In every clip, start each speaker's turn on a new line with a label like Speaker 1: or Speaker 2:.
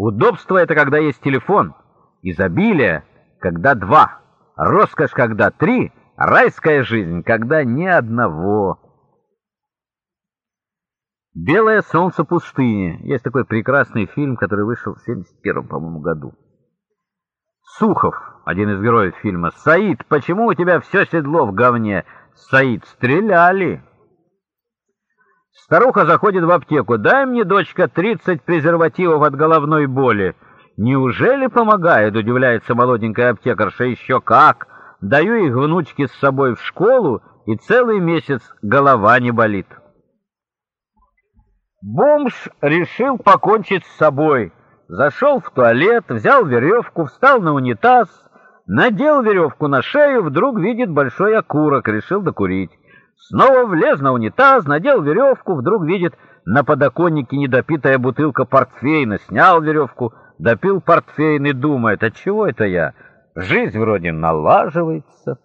Speaker 1: Удобство — это когда есть телефон. Изобилие — когда два. Роскошь — когда три. Райская жизнь — когда ни одного. «Белое солнце пустыни». Есть такой прекрасный фильм, который вышел в 71 по-моему, году. Сухов, один из героев фильма. «Саид, почему у тебя все седло в говне?» «Саид, стреляли!» Старуха заходит в аптеку. «Дай мне, дочка, 30 презервативов от головной боли». «Неужели помогает?» — удивляется молоденькая аптекарша. «Еще как! Даю их внучке с собой в школу, и целый месяц голова не болит». Бомж решил покончить с собой. Зашел в туалет, взял веревку, встал на унитаз, надел веревку на шею, вдруг видит большой окурок, решил докурить. Снова влез на унитаз, надел веревку, вдруг видит на подоконнике недопитая бутылка портфейна, снял веревку, допил портфейн и думает, от чего это я? Жизнь вроде налаживается.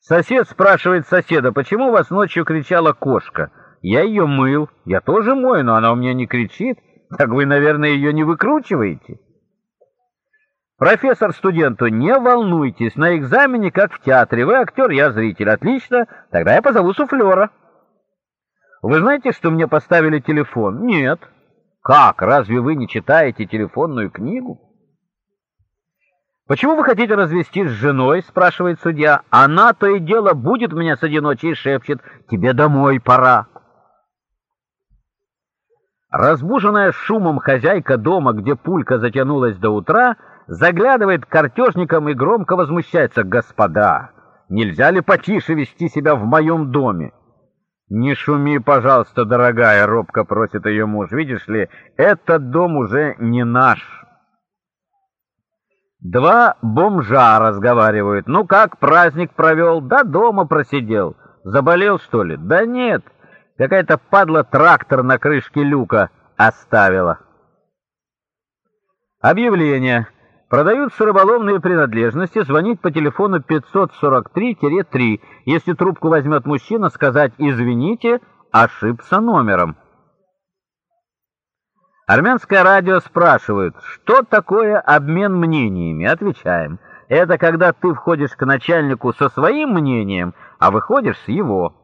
Speaker 1: Сосед спрашивает соседа, почему вас ночью кричала кошка? Я ее мыл, я тоже мою, но она у меня не кричит. Так вы, наверное, ее не выкручиваете. Профессор студенту, не волнуйтесь, на экзамене как в театре. Вы актер, я зритель. Отлично, тогда я позову суфлера. Вы знаете, что мне поставили телефон? Нет. Как, разве вы не читаете телефонную книгу? «Почему вы хотите развестись с женой?» — спрашивает судья. «Она то и дело будет меня среди ночи и шепчет. Тебе домой пора». Разбуженная шумом хозяйка дома, где пулька затянулась до утра, заглядывает к картежникам и громко возмущается. «Господа, нельзя ли потише вести себя в моем доме?» «Не шуми, пожалуйста, дорогая», — робко просит ее муж. «Видишь ли, этот дом уже не наш». Два бомжа разговаривают. «Ну как, праздник провел?» «Да дома просидел». «Заболел, что ли?» «Да нет, какая-то падла трактор на крышке люка оставила». Объявление. Продаются рыболовные принадлежности, звонить по телефону 543-3. Если трубку возьмет мужчина, сказать «Извините, ошибся номером». Армянское радио спрашивают, что такое обмен мнениями? Отвечаем, это когда ты входишь к начальнику со своим мнением, а выходишь с его.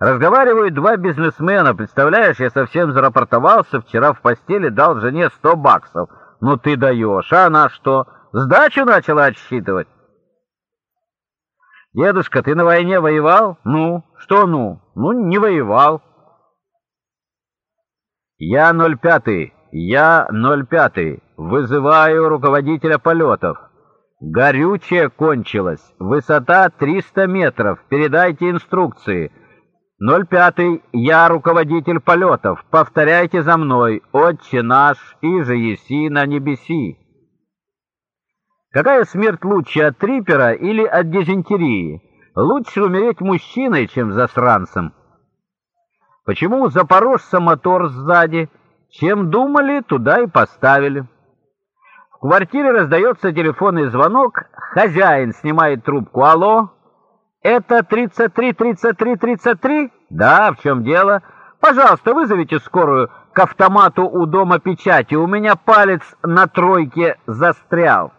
Speaker 1: Разговаривают два бизнесмена, представляешь, я совсем зарапортовался, вчера в постели дал жене 100 баксов. Ну ты даешь, а она что, сдачу начала отсчитывать? Дедушка, ты на войне воевал? Ну, что ну? Ну, не воевал. Я 05, я 05, вызываю руководителя полетов. Горючее кончилось, высота 300 метров, передайте инструкции. 05, я руководитель полетов, повторяйте за мной, отче наш, и же еси на небеси. Какая смерть лучше, от трипера или от дизентерии? Лучше умереть мужчиной, чем засранцем. Почему у запорожца мотор сзади? Чем думали, туда и поставили. В квартире раздается телефонный звонок, хозяин снимает трубку. Алло, это 33-33-33? Да, в чем дело? Пожалуйста, вызовите скорую к автомату у дома печати. У меня палец на тройке застрял.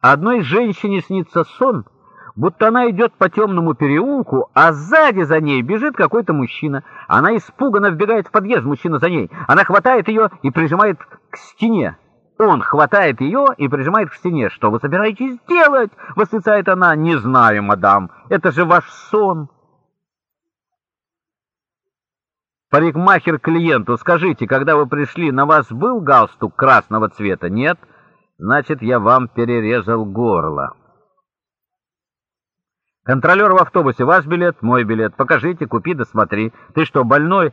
Speaker 1: Одной женщине снится сон — будто она идет по темному переулку, а сзади за ней бежит какой-то мужчина. Она испуганно вбегает в подъезд, мужчина за ней. Она хватает ее и прижимает к стене. Он хватает ее и прижимает к стене. «Что вы собираетесь делать?» — восклицает она. «Не знаю, мадам. Это же ваш сон». Парикмахер клиенту, скажите, когда вы пришли, на вас был галстук красного цвета? Нет? Значит, я вам перерезал горло. Контролер в автобусе, ваш билет, мой билет. Покажите, купи да смотри. Ты что, больной?